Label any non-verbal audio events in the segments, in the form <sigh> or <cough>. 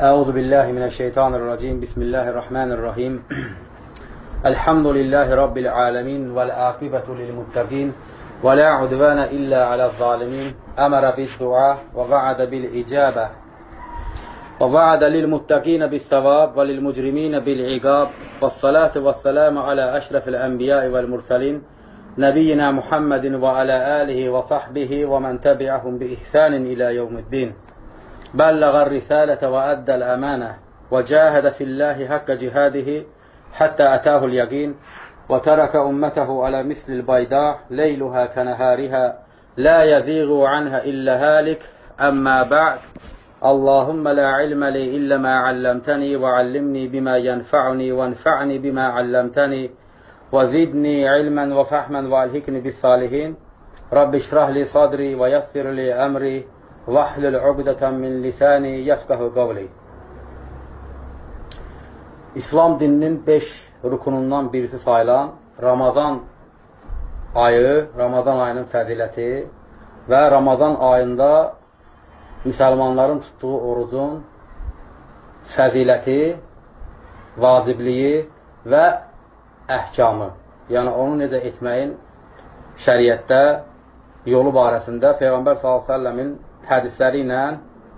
أعوذ بالله من الشيطان الرجيم بسم الله الرحمن الرحيم <clears throat> الحمد لله رب العالمين والعاقبة للمتقين ولا عدوان إلا على الظالمين أمر بالدعاء ووعد بالإجابة ووعد للمتقين بالثواب وللمجرمين بالعقاب والصلاة والسلام على أشرف الأنبياء والمرسلين نبينا محمد وعلى آله وصحبه ومن تبعهم بإحسان إلى يوم الدين بلغ الرسالة وأدى الأمانة وجاهد في الله حق جهاده حتى أتاه اليقين وترك أمته على مثل البيضاء ليلها كنهارها لا يزيغ عنها إلا هالك. أما بعد اللهم لا علم لي إلا ما علمتني وعلمني بما ينفعني وانفعني بما علمتني وزدني علما وفهما وألهكني بالصالحين. رب اشرح لي صدري ويسر لي أمري. Vahlül uqdətən min lisani yəfqəhu qavli. İslam dininin 5 rukunundan birisi sayılan Ramazan ayı, Ramazan ayının fəziləti və Ramazan ayında müsəlmanların tutduğu orucun fəziləti, vacibliyi və əhkamı. Yəni, onu necə etməyin şəriətdə yolu barəsində Peyğəmbər s.ə.v-in hədisləri ilə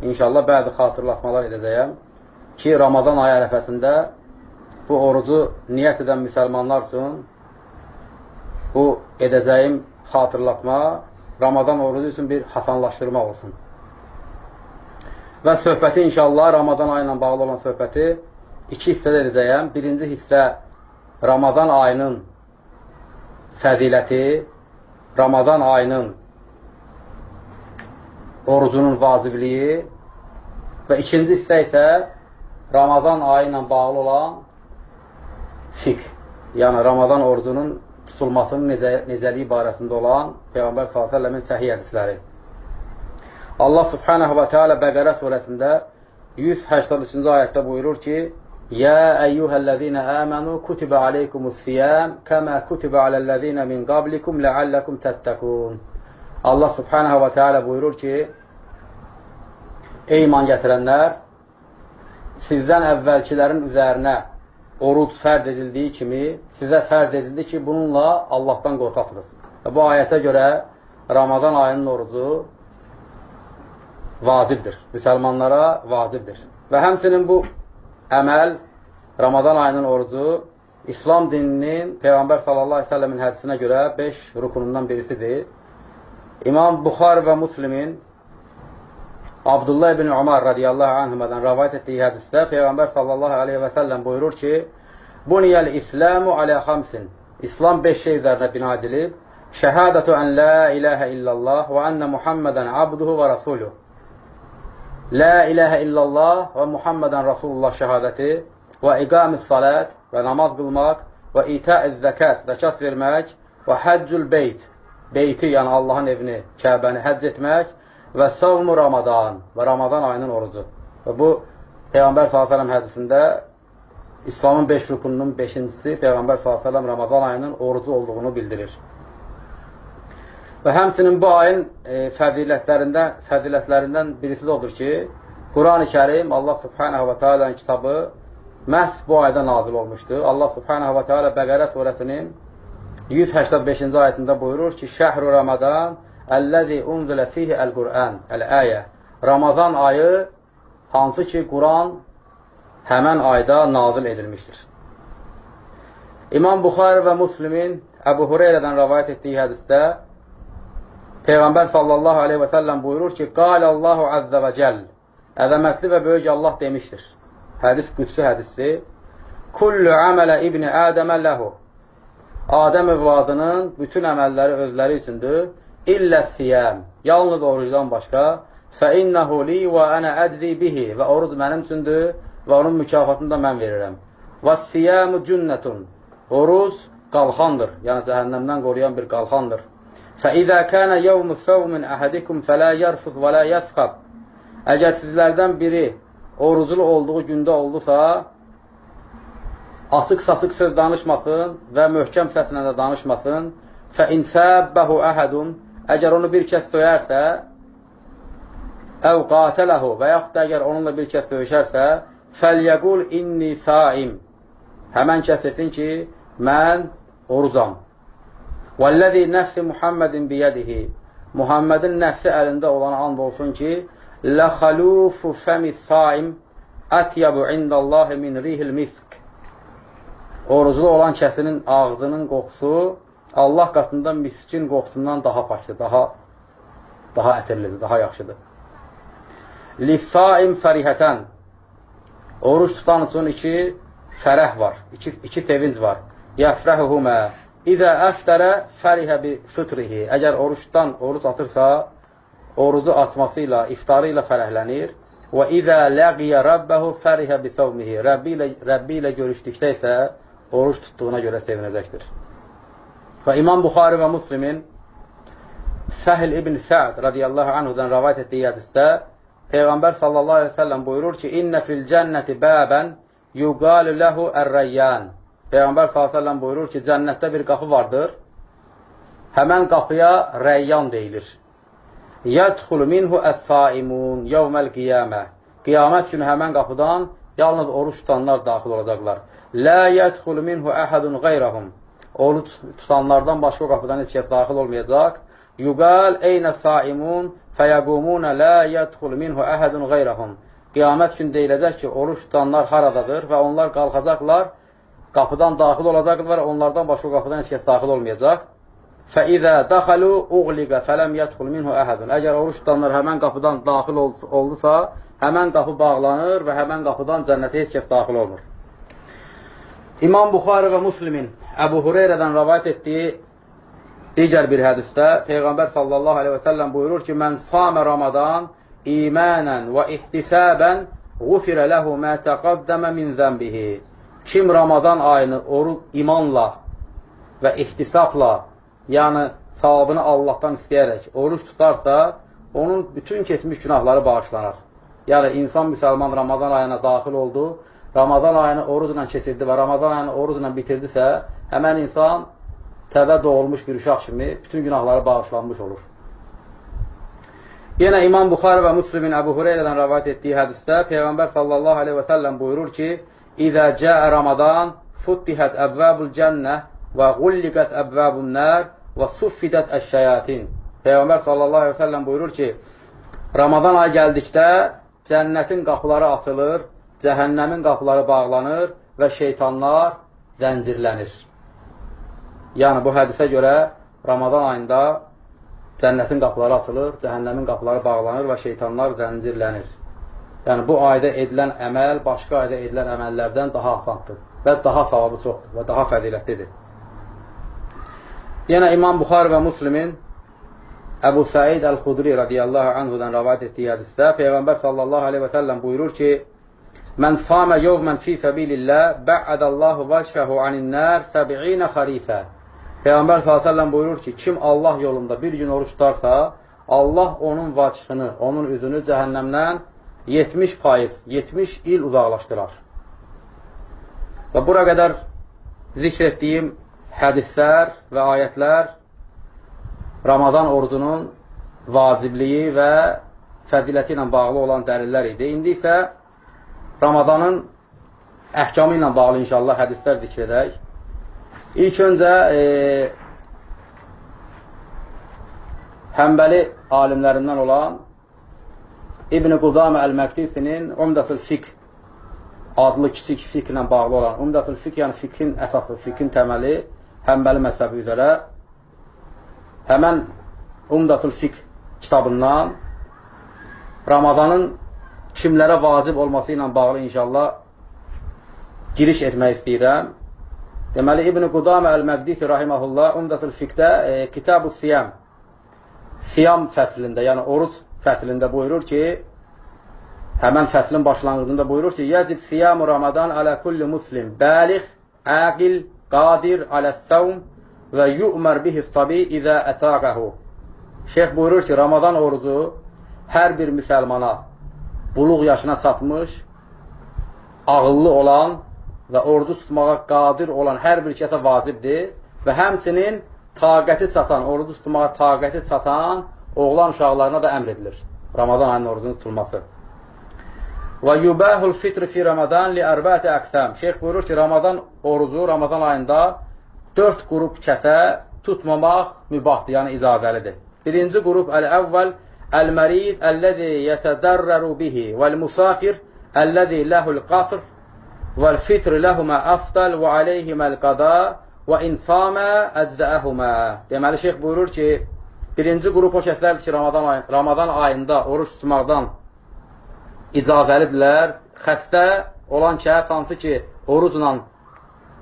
inşallah bəzi xatırlatmalar edəcəyəm ki, Ramazan ayı ərəfəsində bu orucu niyyət edən müsəlmanlar üçün bu edəcəyim xatırlatma Ramazan orucu üçün bir hasanlaşdırma olsun. Və söhbəti inşallah Ramazan ayı ilə bağlı olan söhbəti iki hissədə edəcəyəm. Birinci hissə Ramazan ayının fəziləti, Ramazan ayının orucunun vacibliyi və ikinci hissə isə Ramazan ayı ilə bağlı olan fiqh, yəni Ramazan orucunun tutulmasının necə, necəliyi barəsində olan Peyğəmbər s.ə.v-in səhiyyə hədisləri. Allah subhanahu və teala Bəqərə surəsində 183-cü ayətdə buyurur ki, Yə əyyuhəl-ləzīnə əmənu kutibə aleykumus siyəm kəmə kutibə aləl-ləzīnə min qablikum ləalləkum təttəkun. Allah subhanahu və teala buyurur ki, Ey iman gətirənlər, sizdən əvvəlkilərin üzərinə oruc fərd edildiyi kimi, sizə fərd edildi ki, bununla Allahdan qorxasınız. Və bu ayətə görə Ramazan ayının orucu vacibdir. Müsəlmanlara vacibdir. Və həmsinin bu əməl, Ramazan ayının orucu İslam dininin Peyğəmbər sallallahu aleyhi ve sellemin hədisinə görə 5 rukunundan birisidir. İmam Buxar və Muslimin Abdullah ibn Umar radiyallahu anhümədən rəvayət etdiyi hədisdə Peyğəmbər sallallahu aleyhi və səlləm buyurur ki, Buniyəl İslamu alə xamsin. İslam 5 şey üzərinə bina edilib. Şəhədətü ən la iləhə illallah və ənə Muhammədən abduhu və rasuluh. La iləhə illallah və Muhammədən Rasulullah şəhadəti və iqamis salət və namaz qılmaq və itəiz zəkat, zəkat vermək və həccül beyt beyti, yəni Allahın evini, Kəbəni həcc etmək və savmu Ramadan və Ramadan ayının orucu. Və bu, Peyğəmbər s.ə.v hədisində İslamın 5 rukununun 5-incisi Peyğəmbər s.ə.v Ramadan ayının orucu olduğunu bildirir. Və həmçinin bu ayın e, fəzilətlərindən, fəzilətlərindən birisi odur ki, Quran-ı Kərim, Allah subhanahu və teala'nın kitabı məhz bu ayda nazil olmuşdur. Allah subhanahu və teala Bəqərə surəsinin 185-ci ayətində buyurur ki, Şəhru Ramadan əlləzi unzilə fihi əl-Qur'an, əl-əyə. Ramazan ayı hansı ki, Quran həmən ayda nazil edilmişdir. İmam Buxarə və Muslimin Əbu Hureyrədən rəvayət etdiyi hədisdə Peyğəmbər sallallahu aleyhi və səlləm buyurur ki, Qalə Allahu əzzə və cəll Əzəmətli və böyük Allah demişdir. Hədis qüdsi hədisdir. Kullu əmələ ibni Ədəmə ləhu Adəm övladının bütün əməlləri özləri üçündür. İllə siyəm, yalnız orucdan başqa. Fə innəhu li və ənə əczi bihi və oruc mənim üçündür və onun mükafatını da mən verirəm. Və siyəmu cünnətun, oruc qalxandır, yəni cəhənnəmdən qoruyan bir qalxandır. Fə izə kənə yevmu səvmin əhədikum fələ yərfuz və lə yəsxab. Əgər sizlərdən biri oruclu olduğu gündə oldusa, açıq-saçıq söz danışmasın və möhkəm səslə də danışmasın. Fə insəbbəhu əhədun Əgər onu bir kəs söyərsə, əv qatələhu və yaxud da əgər onunla bir kəs döyüşərsə, fəlyəqul inni saim. Həmən kəs desin ki, mən orucam. Vəlləzi nəfsi Muhammedin biyədihi. Muhammedin nəfsi əlində olan and olsun ki, ləxalufu fəmi saim ətyabu indallahi min rihil misk. Oruclu olan kəsinin ağzının qoxusu Allah qatında miskin qoxusundan daha pakdır, daha daha ətirlidir, daha yaxşıdır. Lissaim fərihətən Oruç tutan üçün iki fərəh var, iki, iki sevinc var. Yəfrəhuhumə İzə əftərə fərihə bi fıtrihi. Əgər oruçdan oruç atırsa, orucu açması ilə, iftarı ilə fərəhlənir. Və izə ləqiyə rabbəhu fərihə bi savmihi. Rəbbi ilə, Rəbbi ilə görüşdükdə isə oruç tutduğuna görə sevinəcəkdir. Və İmam Buxari və Muslimin Səhl ibn Səd radiyallahu anhudan rəvayət etdiyi hədisdə Peyğəmbər sallallahu aleyhi ve sellem buyurur ki, İnnə fil cənnəti bəbən yuqalu ləhu ər-rəyyan. Peyğəmbər s.ə.v buyurur ki, cənnətdə bir qapı vardır. Həmən qapıya rəyyan deyilir. Yədxulu minhu əs-saimun yevməl qiyamə. Qiyamət günü həmən qapıdan yalnız oruç tutanlar daxil olacaqlar. Lə yədxulu minhu əhədun qeyrəhum. Oruç tutanlardan başqa qapıdan heç kəs daxil olmayacaq. Yuqal eynə saimun fəyəqumunə lə yədxulu minhu əhədun qeyrəhum. Qiyamət gün deyiləcək ki, oruç tutanlar haradadır və onlar qalxacaqlar qapıdan daxil olacaqlar, onlardan başqa qapıdan heç kəs daxil olmayacaq. Fəizə daxalu uğliqə fələm yədxul minhu əhədun. Əgər oruç tutanlar həmən qapıdan daxil oldusa, həmən qapı bağlanır və həmən qapıdan cənnətə heç kəs daxil olmur. İmam Buxarı və Muslimin Əbu Hureyrədən rəvayət etdiyi digər bir hədisdə Peyğəmbər sallallahu aleyhi və səlləm buyurur ki, mən samə Ramadan imanən və ihtisabənğufirə ləhu mə təqaddəmə min zəmbihi. Kim Ramadan ayını oruq imanla və ihtisabla, yəni savabını Allahdan istəyərək oruç tutarsa, onun bütün keçmiş günahları bağışlanar. Yəni, insan müsəlman Ramadan ayına daxil oldu, Ramadan ayını orucla keçirdi və Ramadan ayını orucla bitirdisə, həmən insan təvə doğulmuş bir uşaq kimi bütün günahları bağışlanmış olur. Yenə İmam Buxarı və Müslimin Əbu Hureyrədən rəvayət etdiyi hədisdə Peyğəmbər sallallahu aleyhi və səlləm buyurur ki, İzə cəə Ramadan futtihət əbvəbul cənnə və qulliqət əbvəbun nər və suffidət əşşəyatin. Peyğəmbər sallallahu aleyhi ve sellem buyurur ki, Ramadan ayı gəldikdə cənnətin qapıları açılır, cəhənnəmin qapıları bağlanır və şeytanlar zəncirlənir. Yəni, bu hədisə görə Ramadan ayında cənnətin qapıları açılır, cəhənnəmin qapıları bağlanır və şeytanlar zəncirlənir. Yəni, bu ayda edilən əməl başqa ayda edilən əməllərdən daha asandır və daha savabı çoxdur və daha fədilətlidir. Yenə İmam Buxar və Muslimin Əbu Said Əl-Xudri radiyallahu anhudan rəvayət etdiyi hədisdə Peyğəmbər sallallahu aleyhi və səlləm buyurur ki, Mən samə yovmən fi səbilillah bə'ədəllahu vəşəhu anin-nər səbi'inə xarifə. Peyğəmbər səlləm buyurur ki, kim Allah yolunda bir gün oruç tutarsa, Allah onun vacını, onun üzünü cəhənnəmdən 70 faiz, 70 il uzaqlaşdırar. Və bura qədər zikr etdiyim hədislər və ayətlər Ramazan orucunun vacibliyi və fəziləti ilə bağlı olan dəlillər idi. İndi isə Ramazanın əhkamı ilə bağlı inşallah hədislər zikr edək. İlk öncə e, həmbəli alimlərindən olan İbn-i Qudamə Əl-Məqdisinin Umdəsül Fiqh adlı kiçik fiqhlə bağlı olan Umdəsül Fiqh, yəni fiqhin əsası, fiqhin təməli həmbəli məzhəbi üzrə həmən Umdəsül Fiqh kitabından Ramazanın kimlərə vacib olması ilə bağlı inşallah giriş etmək istəyirəm. Deməli, İbn-i Qudamə Əl-Məqdisi rahiməhullah Umdəsül Fiqhdə e, Kitab-ı Siyam Siyam fəslində, yəni oruc fəslində buyurur ki, həmən fəslin başlanğıcında buyurur ki, Yəcib siyamu Ramadan alə kulli muslim, bəliq, əqil, qadir alə-səvm və yu'mər bihi sabi izə ətaqəhu. Şeyx buyurur ki, Ramadan orucu hər bir müsəlmana buluq yaşına çatmış, ağıllı olan və orucu tutmağa qadir olan hər bir kəsə vacibdir və həmçinin taqəti çatan, orucu tutmağa taqəti çatan oğlan uşaqlarına da əmr edilir. Ramazan ayının orucunun tutulması. Və yubahul fitr fi Ramadan li arba'ati aqsam. Şeyx buyurur ki, Ramazan orucu Ramazan ayında 4 qrup kəsə tutmamaq mübahdır, yəni icazəlidir. Birinci qrup əl-əvvəl əl-mərid əlləzi yətədərrəru bihi vəl-musafir əlləzi ləhul qasr vəl-fitr ləhumə əfdəl və aleyhiməl qada və insamə əczəəhumə. Deməli, şeyx buyurur ki, birinci qrup o kəslərdir ki, Ramazan, ay Ramazan ayında oruç tutmaqdan icazəlidirlər. Xəstə olan kəs hansı ki, orucla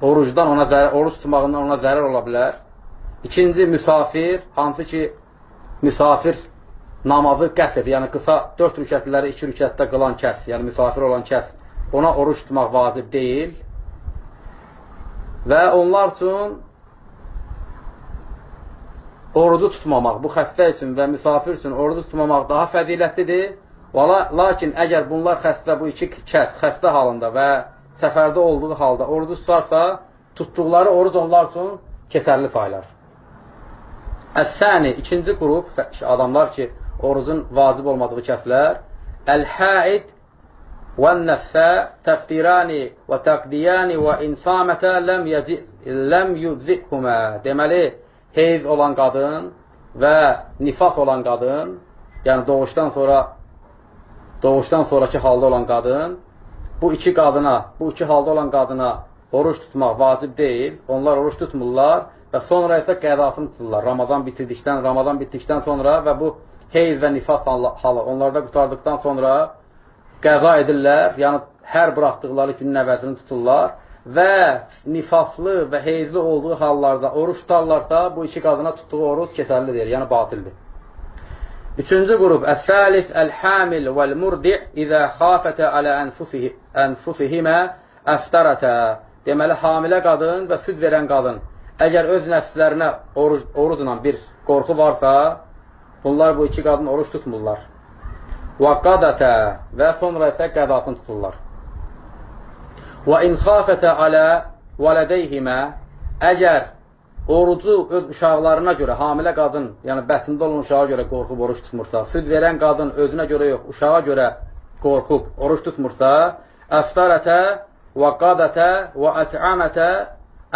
orucdan ona zərər, oruc tutmağından ona zərər ola bilər. İkinci, müsafir, hansı ki, müsafir namazı qəsr, yəni qısa 4 rükətləri 2 rükətdə qılan kəs, yəni müsafir olan kəs, ona oruç tutmaq vacib deyil. Və onlar üçün orucu tutmamaq, bu xəstə üçün və müsafir üçün orucu tutmamaq daha fəzilətlidir. Lakin əgər bunlar xəstə, bu iki kəs xəstə halında və səfərdə olduğu halda orucu tutarsa, tutduqları oruc onlar üçün kesərli saylar. Əs-səni, ikinci qrup adamlar ki, orucun vacib olmadığı kəslər, əl-həid və nəfsə təftirani və təqdiyani və insamətə ləm, ləm yudzihumə. Deməli, heyz olan qadın və nifas olan qadın, yəni doğuşdan sonra doğuşdan sonraki halda olan qadın, bu iki qadına, bu iki halda olan qadına oruç tutmaq vacib deyil. Onlar oruç tutmurlar və sonra isə qədasını tuturlar. Ramazan bitirdikdən, Ramazan bitdikdən sonra və bu heyz və nifas halı onlarda qutardıqdan sonra qəza edirlər. Yəni, hər buraxdıqları günün əvəzini tuturlar və nifaslı və heyzli olduğu hallarda oruç tutarlarsa, bu iki qadına tutduğu oruç kesərlidir, yəni batildir. Üçüncü qrup, əs-səlis, əl-hamil vəl-murdi' izə xafətə alə ənfusihimə əftarətə. Deməli, hamilə qadın və süd verən qadın Əgər öz nəfslərinə oruc, orucla bir qorxu varsa, bunlar bu iki qadın oruç tutmurlar. Və qadətə və sonra isə qədasını tuturlar. Və in xafətə alə vələdeyhimə əgər orucu öz uşaqlarına görə, hamilə qadın, yəni bətində olan uşağa görə qorxub oruç tutmursa, süd verən qadın özünə görə yox, uşağa görə qorxub oruç tutmursa, əftarətə və qadətə və ət'amətə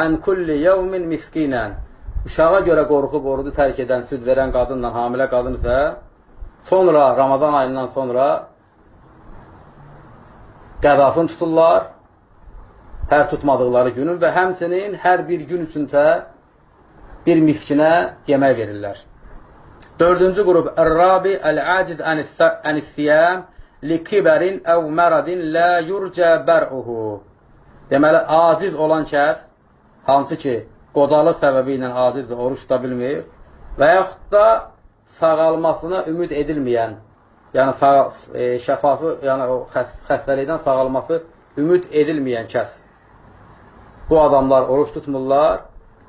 ən kulli yevmin miskinən. Uşağa görə qorxub orucu tərk edən, süd verən qadınla hamilə qadın isə sonra, Ramazan ayından sonra qədasını tuturlar hər tutmadıqları günün və həmsinin hər bir gün üçüncə bir miskinə yemək verirlər. Dördüncü qrup Ər-Rabi Əl-Aciz Ənissiyəm Likibərin əv məradin lə yurcə bər'uhu Deməli, aciz olan kəs hansı ki, qocalıq səbəbi ilə acizdir, oruç tuta bilmir və yaxud da sağalmasına ümid edilməyən, yəni sağ, e, şəfası, yəni o xəs xəstəlikdən sağalması ümid edilməyən kəs. Bu adamlar oruç tutmurlar.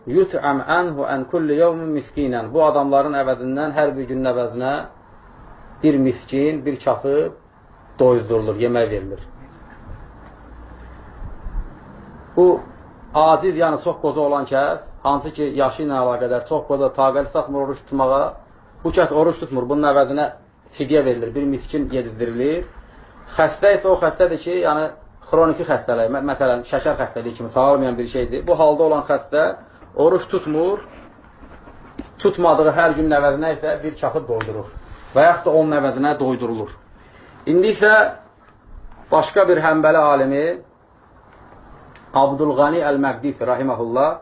Yut'am anhu an kulli yawmin miskinən. Bu adamların əvəzindən hər bir günün əvəzinə bir miskin, bir kasıb doyuzdurulur, yemək verilir. Bu aciz, yəni çox qoca olan kəs, hansı ki, yaşı ilə əlaqədər çox qoca taqəli satmır oruç tutmağa, bu kəs oruç tutmur, bunun əvəzinə fidyə verilir, bir miskin yedizdirilir. Xəstə isə o xəstədir ki, yəni xroniki xəstəlik, məsələn, şəkər xəstəliyi kimi sağalmayan bir şeydir. Bu halda olan xəstə oruç tutmur, tutmadığı hər gün əvəzinə isə bir kasıb doydurur və yaxud da onun əvəzinə doydurulur. İndi isə başqa bir həmbəli alimi Abdülqani Əl-Məqdisi rahiməhullah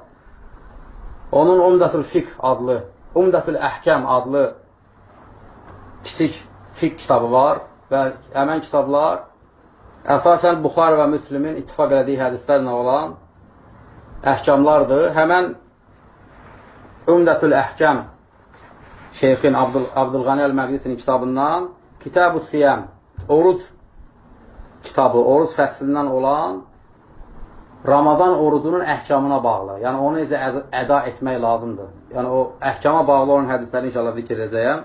onun Umdatul Fiqh adlı, Umdatul Əhkəm adlı kiçik fiqh kitabı var və həmən kitablar əsasən Buxar və Müslümin ittifaq elədiyi hədislərlə olan əhkamlardır. Həmən Umdatul Əhkəm şeyxin Abdül, Abdülqani Əl-Məqdisinin kitabından Kitab-ı Siyəm, oruc kitabı, oruc fəslindən olan Ramazan orucunun əhkamına bağlı. Yəni, onu necə əda etmək lazımdır. Yəni, o əhkama bağlı olan hədisləri inşallah zikr edəcəyəm.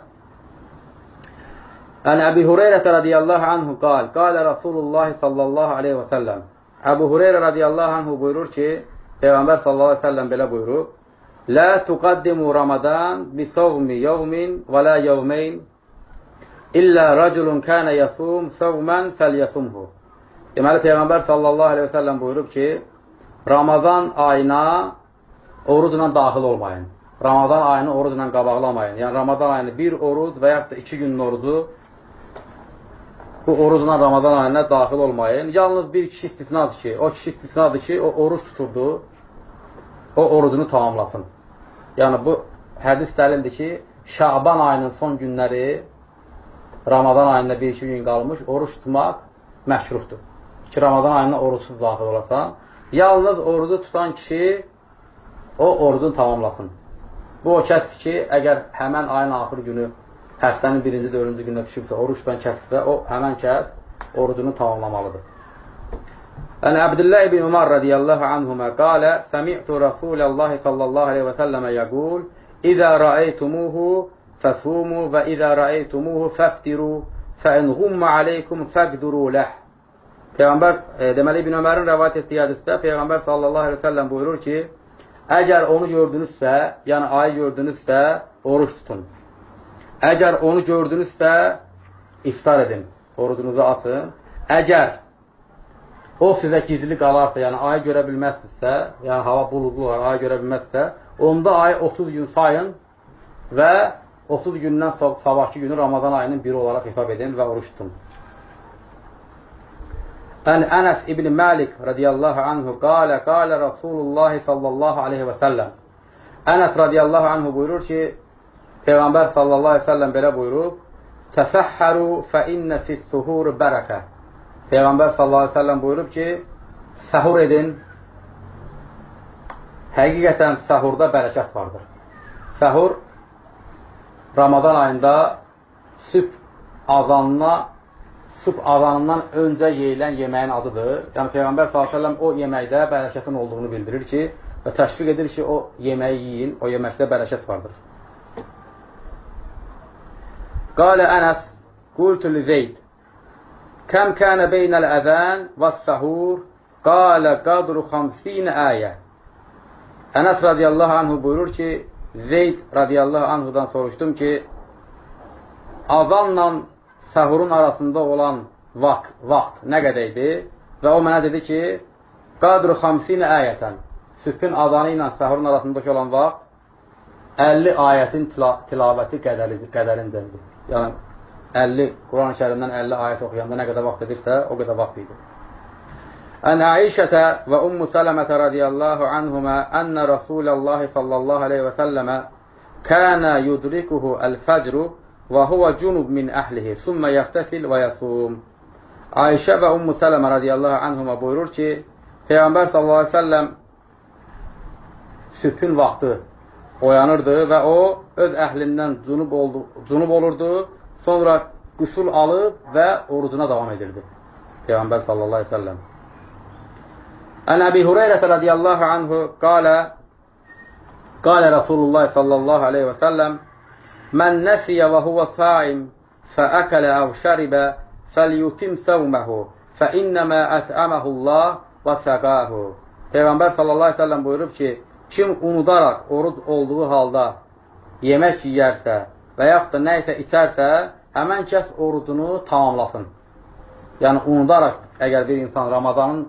Ən Əbi Hureyrətə radiyallahu anhu qal, qalə Rasulullah sallallahu aleyhi və səlləm. Əbu Hureyrə radiyallahu anhu buyurur ki, Peyğəmbər sallallahu aleyhi və səlləm belə buyurur, Lə tuqaddimu Ramadan bi sovmi yevmin və lə yevmeyn İllə rəculun kənə yasum səvmən fəlyasumhu. Deməli, Peyğəmbər sallallahu aleyhi və səlləm buyurub ki, Ramazan ayına orucla daxil olmayın. Ramazan ayını orucla qabaqlamayın. Yəni, Ramazan ayını bir oruc və yaxud da iki günün orucu bu orucla Ramazan ayına daxil olmayın. Yalnız bir kişi istisnadır ki, o kişi istisnadır ki, o oruç tuturdu, o orucunu tamamlasın. Yəni, bu hədis dəlildir ki, Şaban ayının son günləri Ramazan ayında bir-iki gün qalmış, oruç tutmaq məhkruhdur. Ki, Ramazan ayına oruçsuz daxil olasan, yalnız orucu tutan kişi o orucunu tamamlasın. Bu o kəsdir ki, əgər həmən ayın axır günü həftənin birinci, dördüncü gündə düşübsə, oruçdan kəssə, o həmən kəs orucunu tamamlamalıdır. Ən Əbdillah ibn Umar radiyallahu anhumə qalə Səmi'tu Rasuləllahi sallallahu aleyhi və səlləmə yəqul İzə rəəytumuhu fəsumu və izə rəəytumuhu fəftiru fəinğumma aleykum fəqduru ləh Peyğəmbər, e, deməli İbn Ömərin rəvayət etdiyi hədisdə Peyğəmbər sallallahu aleyhi və səlləm buyurur ki, Əgər onu gördünüzsə, yəni ayı gördünüzsə, oruç tutun. Əgər onu gördünüzsə, iftar edin, orucunuzu açın. Əgər o sizə gizli qalarsa, yəni ayı görə bilməzsinizsə, yəni hava buludlu var, ayı görə bilməzsə, onda ayı 30 gün sayın və 30 gündən sabahki günü Ramazan ayının biri olaraq hesab edin və oruç tutun. Ən Ənəs ibn Məlik radiyallahu anhu qalə, qalə Rasulullah sallallahu aleyhi və səlləm. Ənəs radiyallahu anhu buyurur ki, Peyğəmbər sallallahu aleyhi və səlləm belə buyurub, Təsəhhəru fə innə fissuhur bərəkə. Peyğəmbər sallallahu aleyhi və səlləm buyurub ki, səhur edin, həqiqətən səhurda bərəkət vardır. Səhur Ramazan ayında sübh azanına sübh azanından öncə yeyilən yeməyin adıdır. Yəni Peyğəmbər s.ə.v o yeməkdə bərəkətin olduğunu bildirir ki, və təşviq edir ki, o yeməyi yiyin, o yeməkdə bərəkət vardır. Qalə Ənəs, qultu li Zeyd, kəm kənə beynəl əzən və səhur, qalə qadru xamsinə əyə. Ənəs radiyallahu anhu buyurur ki, Zeyd radiyallahu anhudan soruşdum ki, azanla səhurun arasında olan vaxt, vaxt nə qədər idi? Və o mənə dedi ki, qadru xamsinə əyətən, sübhün adanı ilə səhurun arasındakı olan vaxt 50 ayətin tila tilaməti qədərindəndir. Yəni, 50, Quran-ı kərimdən 50 ayət oxuyanda nə qədər vaxt edirsə, o qədər vaxt idi. Ən Əişətə və Ummu Sələmətə radiyallahu anhumə ənə Rasuləllahi sallallahu aleyhi və səlləmə kənə yudrikuhu əl-fəcru və huvə cunub min əhlihi, sümmə yəftəsil və yasum. Ayşə və Ummu Sələmə radiyallahu anhuma buyurur ki, Peyğəmbər sallallahu aleyhi ve selləm sübhün vaxtı oyanırdı və o öz əhlindən cunub, oldu, cunub olurdu, sonra qüsul alıb və orucuna davam edirdi. Peyğəmbər sallallahu aleyhi ve selləm. Ən Əbi Hureyrətə radiyallahu anhu qalə Qalə Rasulullah sallallahu aleyhi və səlləm Mən nəsiyə və huvə saim fəəkələ əv şəribə fəlyutim səvməhu fəinnəmə ətəməhullah və səqəhu. Peyğəmbər sallallahu aleyhi ve sellem buyurub ki, kim unudaraq oruc olduğu halda yemək yiyərsə və yaxud da nə isə içərsə, həmən kəs orucunu tamamlasın. Yəni, unudaraq, əgər bir insan Ramazanın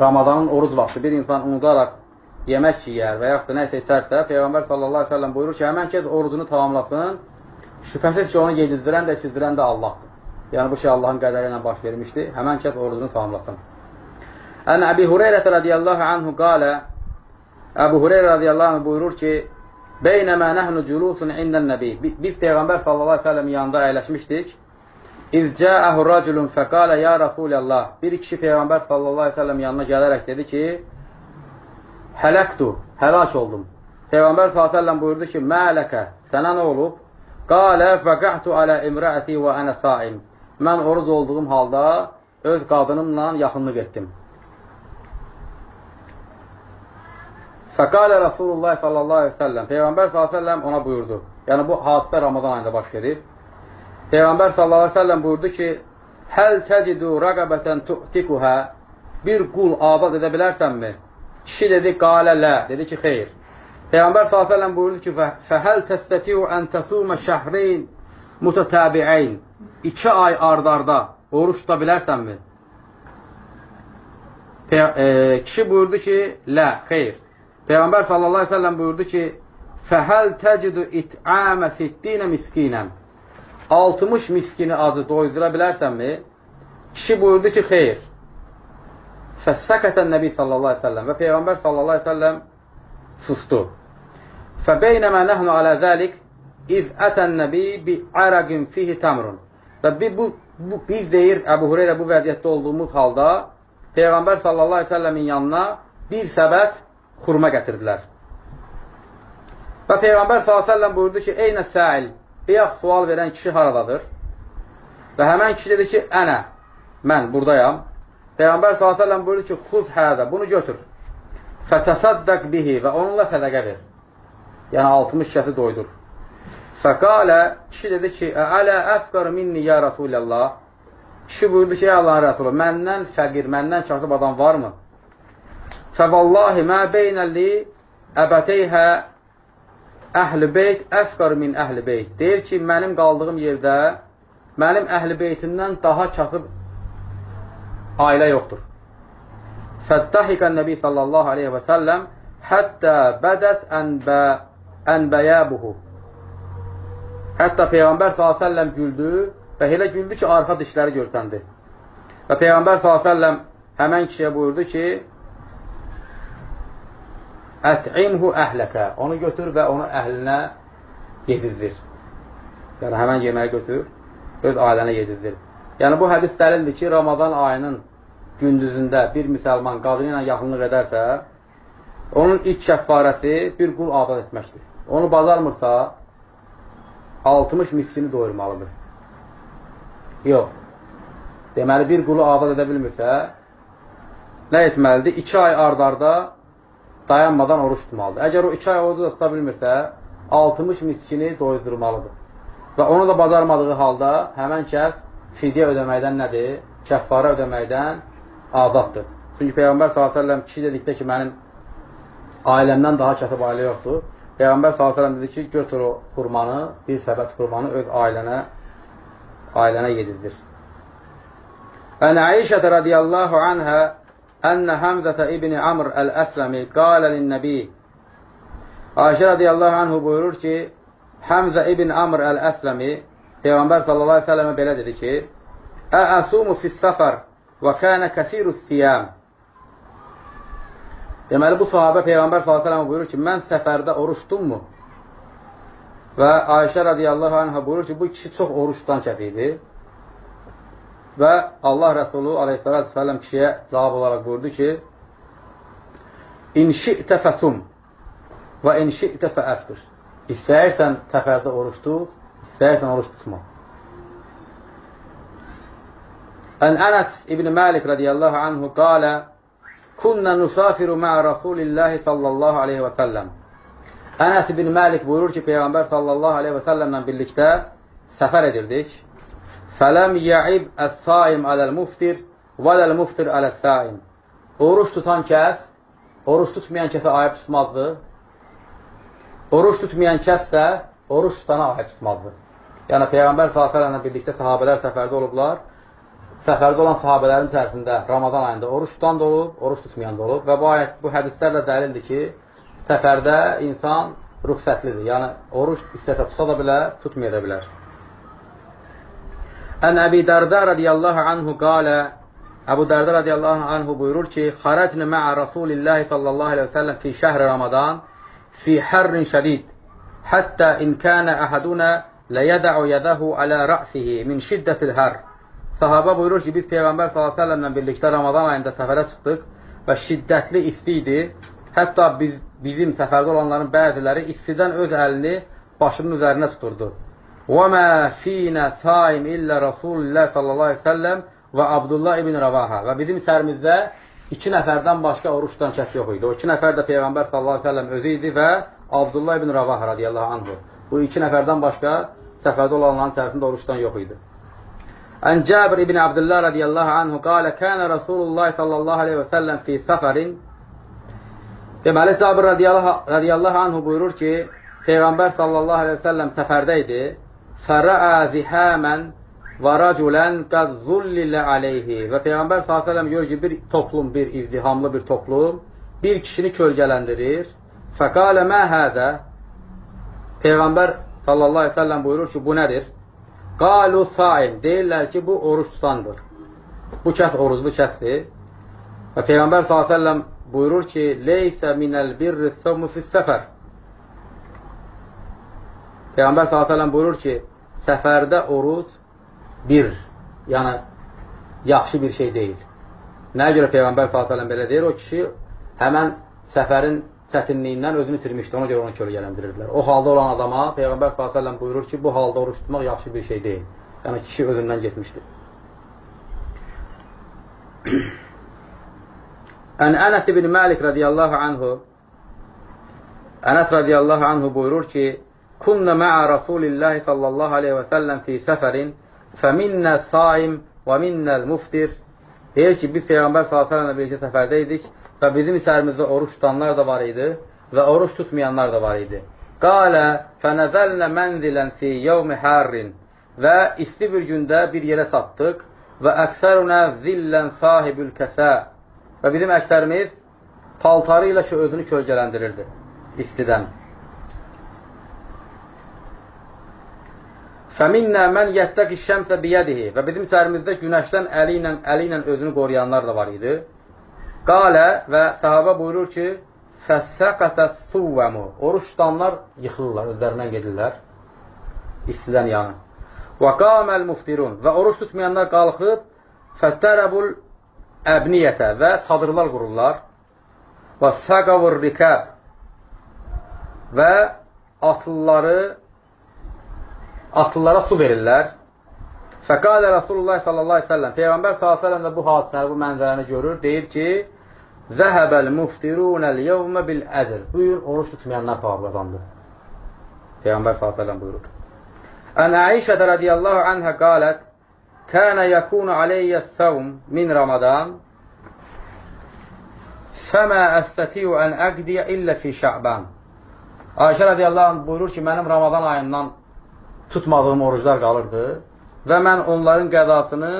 Ramazanın oruc vaxtı bir insan unudaraq yemək yiyər və yaxud da nəsə içərsə, Peyğəmbər sallallahu əleyhi və səlləm buyurur ki, həmin kəs orucunu tamamlasın. Şübhəsiz ki, onu yedizdirən də, içizdirən də Allahdır. Yəni bu şey Allahın qədəri ilə baş vermişdi. Həmin kəs orucunu tamamlasın. Ən Əbi Hureyrə radiyallahu anhu qalə Əbu Hureyrə radiyallahu anhu buyurur ki, Beynəmə nəhnu culusun indən nəbi. Biz Peyğəmbər sallallahu əleyhi və səlləm yanında əyləşmişdik. İz cəəhu raculun fəqalə ya Rasulullah. Bir kişi Peyğəmbər sallallahu əleyhi və səlləm yanına gələrək dedi ki, hələktu, həlak oldum. Peyğəmbər s.ə.v buyurdu ki, mələkə, sənə nə olub? Qalə fəqəhtu alə imrəəti və ənə saim. Mən oruz olduğum halda öz qadınımla yaxınlıq etdim. Fəqalə Rasulullah sellem. Peyğəmbər sellem ona buyurdu. Yəni bu hadisə Ramazan ayında baş verir. Peyğəmbər sellem buyurdu ki, Həl təcidu rəqəbətən tu'tikuhə Bir qul azad edə bilərsənmi? Kişi dedi, qalə lə, dedi ki, xeyr. Peyğəmbər s.ə.v buyurdu ki, fəhəl təstətiu ən təsumə şəhreyn mütətəbiəyn iki ay ardarda oruç tuta bilərsənmi? Pe e, kişi buyurdu ki, lə, xeyr. Peyğəmbər sellem buyurdu ki, fəhəl təcidu it'amə sittinə miskinən 60 miskini azı doydura bilərsənmi? Kişi buyurdu ki, xeyr. Fəssəkətən Nəbi sallallahu aleyhi ve sellem və Peyğəmbər sallallahu aleyhi ve sellem sustu. Fəbeynəmə nəhnu alə zəlik iz ətən nəbi bi ərəqin fihi təmrun. Və bu, bu, biz deyir, Əbu Hureyra bu vəziyyətdə olduğumuz halda Peyğəmbər sallallahu aleyhi ve sellemin yanına bir səbət xurma gətirdilər. Və Peyğəmbər s.ə.v buyurdu ki, Eynə səil, beyaq sual verən kişi haradadır? Və həmən kişi dedi ki, ənə, mən buradayam. Peyğəmbər s.ə.v buyurdu ki, xuz hədə, bunu götür. Fətəsaddaq bihi və onunla sədəqə ver. Yəni 60 kəsi doydur. Fəqalə, kişi dedi ki, Ələ əfqar minni ya Rasulallah. Kişi buyurdu ki, Allahın Rəsulü, məndən fəqir, məndən çatıb adam varmı? Fəvallahi mə beynəlli əbəteyhə əhl-i beyt əfqar min əhl-i beyt. Deyir ki, mənim qaldığım yerdə mənim əhl-i beytindən daha kasıb ailə yoxdur. Fəttəhikən Nəbi sallallahu aleyhi və səlləm həttə bədət ənbə, ənbəyəbuhu. Hətta Peyğəmbər s.ə.v güldü və elə güldü ki, arxa dişləri görsəndi. Və Peyğəmbər s.ə.v həmən kişiyə buyurdu ki, Ət'imhu əhləkə. Onu götür və onu əhlinə yedizdir. Yəni, həmən yeməyi götür, öz ailənə yedizdir. Yəni, bu hədis dəlildir ki, Ramazan ayının gündüzündə bir müsəlman qadını ilə yaxınlıq edərsə, onun ilk kəffarəsi bir qul azad etməkdir. Onu bazarmırsa, 60 miskini doyurmalıdır. Yox. Deməli, bir qulu azad edə bilmirsə, nə etməlidir? 2 ay ardarda dayanmadan oruç tutmalıdır. Əgər o 2 ay orucu da tuta bilmirsə, 60 miskini doydurmalıdır. Və onu da bacarmadığı halda həmən kəs fidyə ödəməkdən nədir? Kəffara ödəməkdən azaddır. Çünki Peyğəmbər s.ə.v kişi dedikdə ki, mənim ailəmdən daha kətib ailə yoxdur. Peyğəmbər s.ə.v dedi ki, götür o xurmanı, bir səbət xurmanı öz ailənə ailənə yedizdir. Ən Əişətə radiyallahu anhə Ənə Həmzətə ibn Amr əl-Əsləmi qalə linnəbi Ayşə radiyallahu anhu buyurur ki, Həmzə ibn Amr əl-Əsləmi Peyğəmbər sallallahu aleyhi ve səlləmə belə dedi ki, Əəsumu fis-səfər və kənə kəsirus siyam Deməli, bu sahabə Peyğəmbər s.ə.v buyurur ki, mən səfərdə oruçdummu? Və Ayşə radiyallahu anhə buyurur ki, bu kişi çox oruçdan kəs idi. Və Allah Rəsulu aleyhissalatü kişiyə cavab olaraq buyurdu ki, İn şi'tə fəsum və in şi'tə fəəftir. İstəyirsən səfərdə oruç tut, istəyirsən oruç tutma. Ən Ənəs ibn Məlik radiyallahu anhu qalə Kunna nusafiru ma'a Rasulillahi sallallahu aleyhi və səlləm. Ənəs ibn Məlik buyurur ki, Peyğəmbər sallallahu aleyhi və səlləmlə birlikdə səfər edirdik. Fələm yəib əs-saim aləl-muftir və ləl-muftir aləs-saim. Oruç tutan kəs, oruç tutmayan kəsə ayıb tutmazdı. Oruç tutmayan kəssə, oruç tutana ayıb tutmazdı. Yəni, Peyğəmbər s.ə.v birlikdə sahabələr səfərdə olublar səfərdə olan sahabələrin içərisində Ramazan ayında oruç tutan da olub, oruç tutmayan da olub və bu ayət, bu hədislər də dəlildir ki, səfərdə insan ruxsətlidir. Yəni, oruç istətə tuta da bilər, tutmaya da bilər. Ən Əbi Dərdə radiyallahu anhu qalə Əbu Dərdə radiyallahu anhu buyurur ki, Xarəcnə mə'a Rasulillahi sallallahu aleyhi ve sellem fi şəhri Ramadan fi hərrin şədid həttə in kənə əhədunə ləyədə'u yədəhu alə rə'sihi min şiddətil hərr Sahabə buyurur ki, biz Peyğəmbər s.ə.v ilə birlikdə Ramazan ayında səfərə çıxdıq və şiddətli isti idi. Hətta biz, bizim səfərdə olanların bəziləri istidən öz əlini başının üzərinə tuturdu. وَمَا فِينَ سَائِمْ إِلَّا رَسُولُ اللّٰهِ sallallahu aleyhi ve sellem və Abdullah ibn Ravaha və bizim içərimizdə iki nəfərdən başqa oruçdan kəs yox idi. O iki nəfər də Peyğəmbər sallallahu aleyhi ve sellem özü idi və Abdullah ibn Ravaha radiyallahu anhu. Bu iki nəfərdən başqa səfərdə olanların içərisində oruçdan yox idi. Ən Cabir ibn Abdullah radiyallahu anhu qalə kənə Rasulullah sallallahu aleyhi və səlləm fi səfərin Deməli, Cabir radiyallahu, anhu buyurur ki, Peyğəmbər sallallahu aleyhi və səlləm səfərdə idi. fərəə zihəmən və raculən qəd aleyhi və Peyğəmbər s.ə.v görür ki, bir toplum, bir izdihamlı bir toplum bir kişini kölgələndirir. Fəqalə mə həzə Peyğəmbər sallallahu aleyhi ve sellem buyurur ki, bu nədir? Qalu saim. Deyirlər ki, bu oruç tutandır. Bu kəs oruclu kəsdir. Və Peyğəmbər s.ə.v buyurur ki, Leysə minəl birri səvmu fissəfər. Peyğəmbər s.ə.v buyurur ki, səfərdə oruc bir, yəni yaxşı bir şey deyil. Nəyə görə Peyğəmbər s.ə.v belə deyir? O kişi həmən səfərin çətinliyindən özünü itirmişdi, ona görə onu kölgələndirirdilər. O halda olan adama Peyğəmbər s.ə.v buyurur ki, bu halda oruç tutmaq yaxşı bir şey deyil. Yəni, kişi özündən getmişdi. <clears throat> Ən Ənəs ibn Məlik radiyallahu anhu Ənəs radiyallahu anhu buyurur ki, Kunna mə'a Rasulillahi sallallahu aleyhi və səlləm fi səfərin fəminnə saim və minnəl muftir Deyir ki, biz Peyğəmbər s.ə.v birlikdə səfərdə idik və bizim içərimizdə oruç tutanlar da var idi və oruç tutmayanlar da var idi. Qalə fənəzəlnə mənzilən fi yevmi hərrin və isti bir gündə bir yerə çatdıq və əksərunə zillən sahibül kəsə və bizim əksərimiz paltarı ilə ki, özünü kölgələndirirdi istidən. Fəminnə mən yəttəqi şəmsə biyədihi və bizim içərimizdə günəşdən əli ilə, əli ilə özünü qoruyanlar da var idi. Qalə və sahabə buyurur ki, fəssəqətə suvvəmu oruç tutanlar yıxılırlar, özlərindən gedirlər istidən yanı. Və qaməl muftirun və oruç tutmayanlar qalxıb fəttərəbul əbniyyətə və çadırlar qururlar və səqavur rikəb və atlıları atlılara su verirlər. Fəqalə Rasulullah sallallahu aleyhi ve sellem Peyğəmbər sallallahu aleyhi ve sellem də bu hadisəni, bu mənzərəni görür. Deyir ki, Zəhəbəl muftirunəl yevmə bil əcr. Bu gün oruç tutmayanlar savab qazandı. Peyğəmbər sallallahu aleyhi ve sellem buyurur. Ən Əişədə radiyallahu anhə qalət Kənə yəkunu aleyyə səvm min Ramadan Fəmə əstətiyu ən əqdiyə illə fi şə'ban Ayşə radiyallahu anh buyurur ki, mənim Ramazan ayından tutmadığım oruclar qalırdı və mən onların qədasını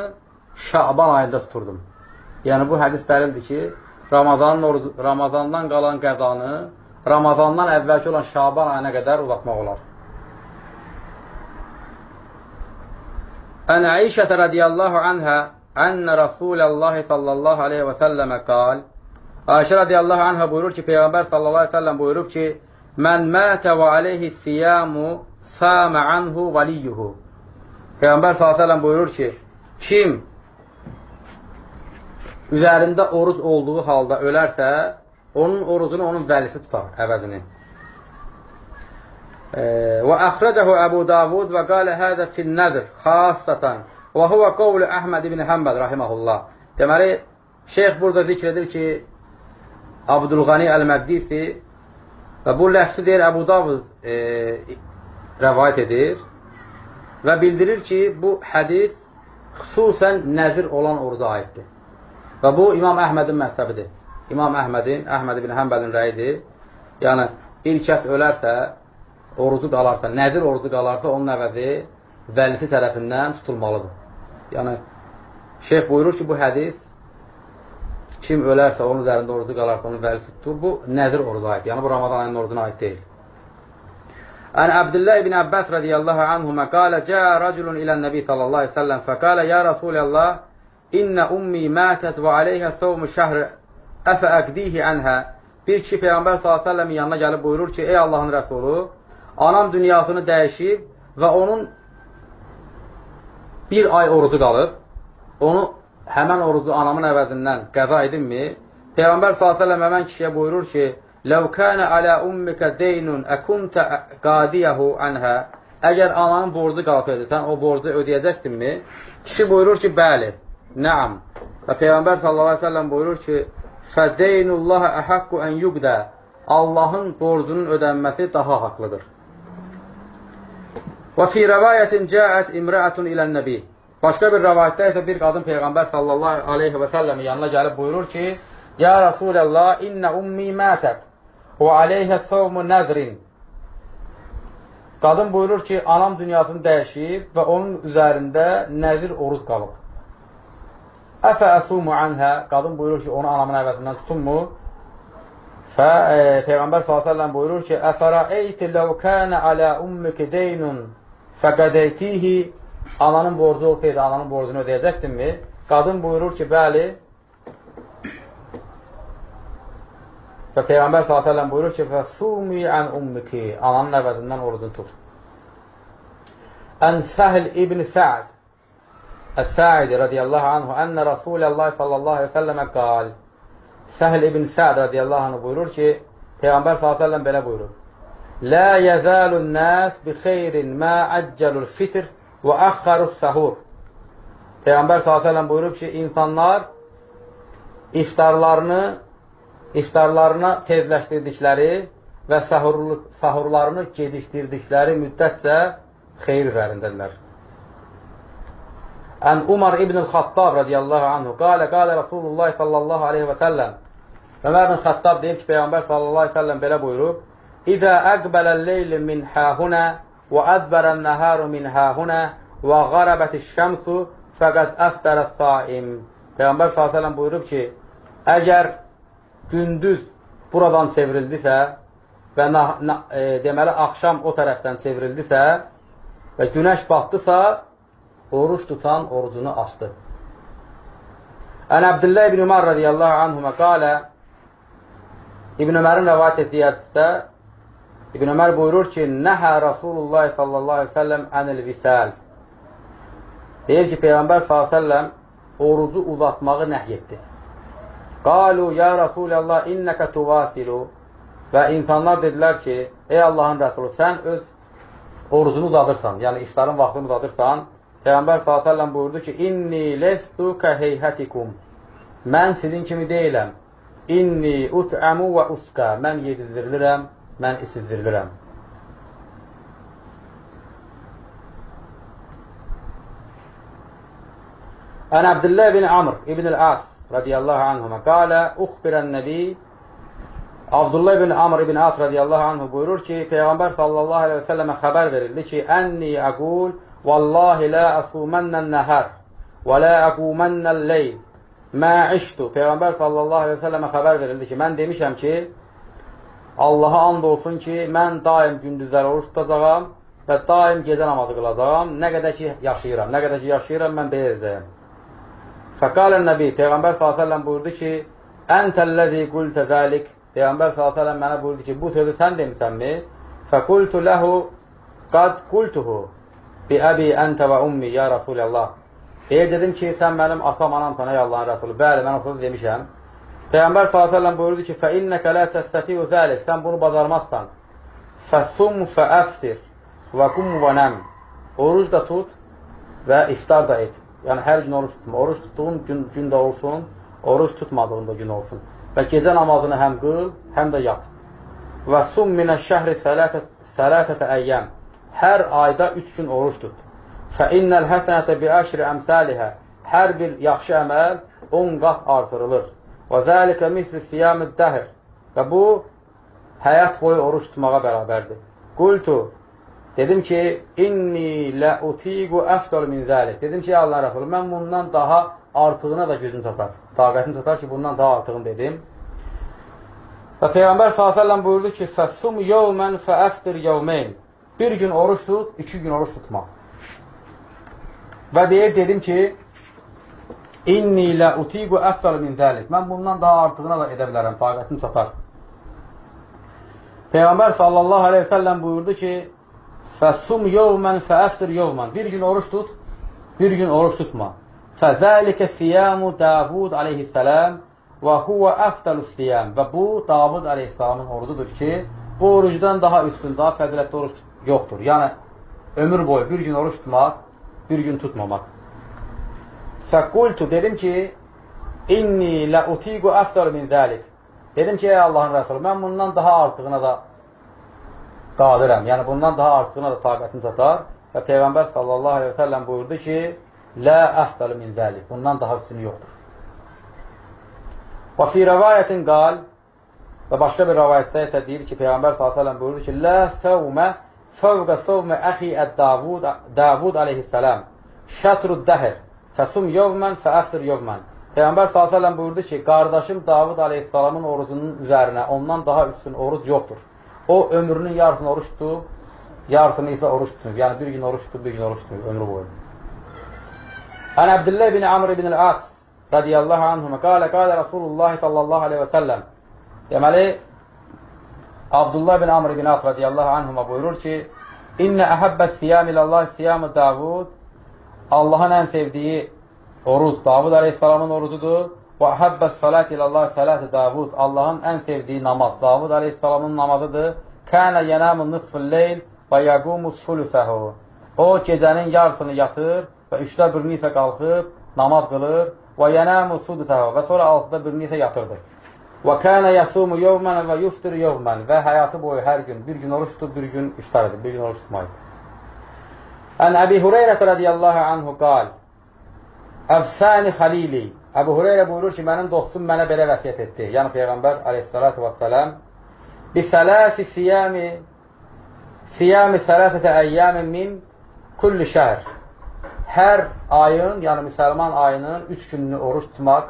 Şaban ayında tuturdum. Yəni, bu hədis dəlildir ki, Ramazanın Ramazandan qalan qəzanı Ramazandan əvvəlki olan Şaban ayına qədər uzatmaq olar. Ən Əişətə radiyallahu anhə ənnə Rasuləllahi sallallahu aleyhi və səlləmə qal Ayşə radiyallahu anhə buyurur ki, Peyğəmbər sallallahu aleyhi və səlləm buyurub ki, Mən mətə və aleyhi siyamu Səmə anhu valiyyuhu. Peyğəmbər s.ə.v buyurur ki, kim üzərində oruc olduğu halda ölərsə, onun orucunu onun vəlisi tutar, əvəzini. Və əxrəcəhu Əbu Davud və qalə hədə fin-nəzr xassatan və huvə qovlu Əhməd ibn Həmbəd rahiməhullah. Deməli, şeyx burada zikr edir ki, Abdülğani Əl-Məqdisi və bu ləhsi deyir Əbu Davud e, rəvayət edir və bildirir ki, bu hədis xüsusən nəzir olan oruca aiddir. Və bu İmam Əhmədin məzhəbidir. İmam Əhmədin, Əhməd ibn Həmbəlin rəyidir. Yəni, bir kəs ölərsə, orucu qalarsa, nəzir orucu qalarsa, onun əvəzi vəlisi tərəfindən tutulmalıdır. Yəni, şeyh buyurur ki, bu hədis kim ölərsə, onun üzərində orucu qalarsa, onun vəlisi tutur. Bu, nəzir oruca aid. Yəni, bu Ramazan ayının orucuna aid deyil. Ən Əbdullah ibn Əbbəs radiyallahu anhuma qalə cəə rəculun ilən nəbi sallallahu aleyhi səlləm fəqalə ya Rasuləllah innə ummi mətət və aleyhə sovmu şəhr əfə əqdihi ənhə Bir kişi Peyğəmbər s.ə.v-in yanına gəlib buyurur ki, ey Allahın rəsulu, anam dünyasını dəyişib və onun bir ay orucu qalıb, onu həmən orucu anamın əvəzindən qəza edinmi? Peyğəmbər s.ə.v həmən kişiyə buyurur ki, Ləv kənə alə ummikə deynun əkuntə qadiyyəhu ənhə Əgər ananın borcu qalsaydı, sən o borcu ödəyəcəkdinmi? Kişi buyurur ki, bəli, nəam. Və Peyğəmbər sallallahu aleyhi ve sellem buyurur ki, Fədeynullaha əhəqqu ən yuqdə Allahın borcunun ödənməsi daha haqlıdır. Və fi rəvayətin cəət imrəətun ilən nəbi Başqa bir rəvayətdə isə bir qadın Peyğəmbər sallallahu aleyhi və səlləmin yanına gəlib buyurur ki, Ya Rasulallah, innə ummi mətət və aleyhə savmu nəzrin. Qadın buyurur ki, anam dünyasını dəyişib və onun üzərində nəzir oruz qalıb. Əfə əsumu anhə, qadın buyurur ki, onu anamın əvəzindən tutunmu? Fə, e, Peyğəmbər s.ə.v buyurur ki, Əfərə eyti ləv kənə alə ummiki deynun fəqədəytihi Ananın borcu olsaydı, ananın borcunu ödəyəcəkdinmi? Qadın buyurur ki, bəli, Və Peyğəmbər s.ə.v buyurur ki, Fəsumi ən ummiki, ananın əvəzindən orucunu tut. Ən Səhl ibn Sə'd, Əs-Sə'idi radiyallahu anhu, ənə Rasuləllah sallallahu aleyhi ve səlləmə qal, Səhl ibn Sə'd radiyallahu anhu buyurur ki, Peyğəmbər s.ə.v belə buyurur, Lə yəzəlun nəs bi xeyrin mə əccəlul fitr və əxxərus səhur. Peyğəmbər s.ə.v buyurub ki, insanlar iftarlarını iftarlarına tezləşdirdikləri və sahurlarını gedişdirdikləri müddətcə xeyir üzərindədirlər. Ən Umar ibn-i Xattab radiyallahu anhu qalə, qalə Rasulullah sallallahu aleyhi və səlləm Ömər ibn Xattab deyir ki, Peyğəmbər sallallahu aleyhi və səlləm belə buyurub İzə əqbələ leyli min həhunə və ədbərən nəhəru min həhunə və qarabəti şəmsu fəqət əftərət saim Peyğəmbər sallallahu aleyhi və səlləm buyurub ki, əgər gündüz buradan çevrildisə və e, deməli axşam o tərəfdən çevrildisə və günəş batdısa, oruç tutan orucunu açdı. Ən Əbdillah ibn Umar radiyallahu anhumə qalə İbn Ömərin rəvayət etdiyi hədisdə İbn Ömər buyurur ki, Nəhə Rasulullah sallallahu aleyhi ve sellem ənil visəl Deyir ki, Peyğəmbər sallallahu aleyhi ve sellem orucu uzatmağı nəhy etdi. Qalu ya Rasulallah innəkə tuvasilu və insanlar dedilər ki, ey Allahın Rəsulu, sən öz orucunu uzadırsan, yəni iftarın vaxtını uzadırsan. Peyğəmbər s.ə.v buyurdu ki, inni lestu kəheyhətikum mən sizin kimi deyiləm. İnni ut'əmu və uska mən yedizdirilirəm, mən isizdirilirəm. Ən Abdullah ibn Amr ibn el-As radiyallahu anhuma qalə uxbirən nəbi Abdullah ibn Amr ibn As radiyallahu anhu buyurur ki, Peyğəmbər sallallahu aleyhi və səlləmə xəbər verildi ki, ənni əqul vallahi la əsumənnən nəhər və la əqumənnən leyl mə iştu. Peyğəmbər sallallahu aleyhi və səlləmə xəbər verildi ki, mən demişəm ki, Allaha and olsun ki, mən daim gündüzlər oruç tutacağam və daim gecə namazı qılacağam. Nə qədər ki, yaşayıram, nə qədər ki, yaşayıram, mən belə edəcəyəm. Fəqalən nəbi, Peyğəmbər s.ə.v buyurdu ki, Əntəlləzi qultə zəlik. Peyğəmbər s.ə.v mənə buyurdu ki, bu sözü sən demisənmi? Fəqultu ləhu qad qultuhu bi əbi əntə və ummi, ya Rasulallah. Deyir, dedim ki, sən mənim atam, anamsan, ey Allahın Rəsulü. Bəli, mən o sözü demişəm. Peyğəmbər s.ə.v buyurdu ki, fə innəkə lə təstətiyu zəlik. Sən bunu bacarmazsan. Fəsum fəəftir və qum və nəm. Oruc da tut və iftar da et. Yəni, hər gün oruç tutma. Oruç tutduğun gün, gündə olsun, oruç tutmadığın da gün olsun. Və gecə namazını həm qıl, həm də yat. Və sum minə şəhri sələtətə əyyəm. Hər ayda üç gün oruç tut. Fə innəl həsənətə bi əşri əmsəlihə. Hər bir yaxşı əməl 10 qat artırılır. Və zəlikə misli siyamid dəhir. Və bu, həyat boyu oruç tutmağa bərabərdir. Qultu, Dedim ki, inni lə utiqu əfdal min zəlik. Dedim ki, Allah Rəsulü, mən bundan daha artığına da gücüm tutar. Taqətim tutar ki, bundan daha artığını dedim. Və Peyğəmbər s.ə.v buyurdu ki, fəssum yevmən fəəftir yevmeyn. Bir gün oruç tut, iki gün oruç tutma. Və deyir, dedim ki, inni lə utiqu əfdal min zəlik. Mən bundan daha artığına da edə bilərəm, taqətim çatar. Peyğəmbər sallallahu aleyhi ve sellem buyurdu ki, Fəsum yevmən fəəftir yevmən. Bir gün oruç tut, bir gün oruç tutma. Fəzəlikə siyamu Davud aleyhissələm və huvə əftəlus siyam. Və bu, Davud aleyhissalamın orucudur ki, bu orucdan daha üstün, daha fəzilətli oruç yoxdur. Yəni, ömür boyu bir gün oruç tutmaq, bir gün tutmamaq. Fəqultu, dedim ki, inni lə utiqu əftəl min zəlik. Dedim ki, ey Allahın Rəsulü, mən bundan daha artığına da qadirəm. Yəni, bundan daha artığına da taqətim çatar. Və Peyğəmbər sallallahu aleyhi və səlləm buyurdu ki, Lə əfdalı min zəlik. Bundan daha üstünü yoxdur. Və fi rəvayətin qal və başqa bir rəvayətdə isə deyir ki, Peyğəmbər sallallahu aleyhi və səlləm buyurdu ki, Lə səvmə fəvqə sovmə əxi əd-Davud Davud aleyhissalam şətrud dəhr fəsim yovmən fəəftir yovmən Peyğəmbər s.ə.v buyurdu ki, qardaşım Davud aleyhissalamın orucunun üzərinə ondan daha üstün oruc yoxdur. O, ömrünün yarısını oruç tutub, yarısını isə oruç tutub. Yəni, bir gün oruç tutub, bir gün oruç tutub, ömrü boyu. Ən Əbdillah ibn Amr ibn el-As radiyallahu anhümə qalə, qalə Rasulullah sallallahu aleyhi və səlləm Deməli, Abdullah bin Amr ibn As radiyallahu anhuma buyurur ki, İnnə əhəbbət siyam ilallah siyamı Davud Allahın ən sevdiyi oruc Davud aleyhissalamın orucudur. Və əhəbbət salat ilallah salatı Davud Allahın ən sevdiyi namaz Davud aleyhissalamın namazıdır. Kənə yənəmun nisful leyl və yəqumu sulusəhu O gecənin yarısını yatır və üçdə birini isə qalxıb namaz qılır və yənəmu sudusəhu və sonra altıda birini isə yatırdır. Və kənə yəsumu yevmən və yuftir yevmən və həyatı boyu hər gün bir gün oruç tutub, bir gün iftar edir, bir gün oruç tutmayır. Ən Əbi Hureyrət radiyallahu anhu qal Əfsani xalili Əbu Hureyrə buyurur ki, mənim dostum mənə belə vəsiyyət etdi. Yəni Peyğəmbər aleyhissalatu vəssalam Bisələsi siyami siyami sələfətə əyyəmin min kulli şəhər Hər ayın, yəni müsəlman ayının üç gününü oruç tutmaq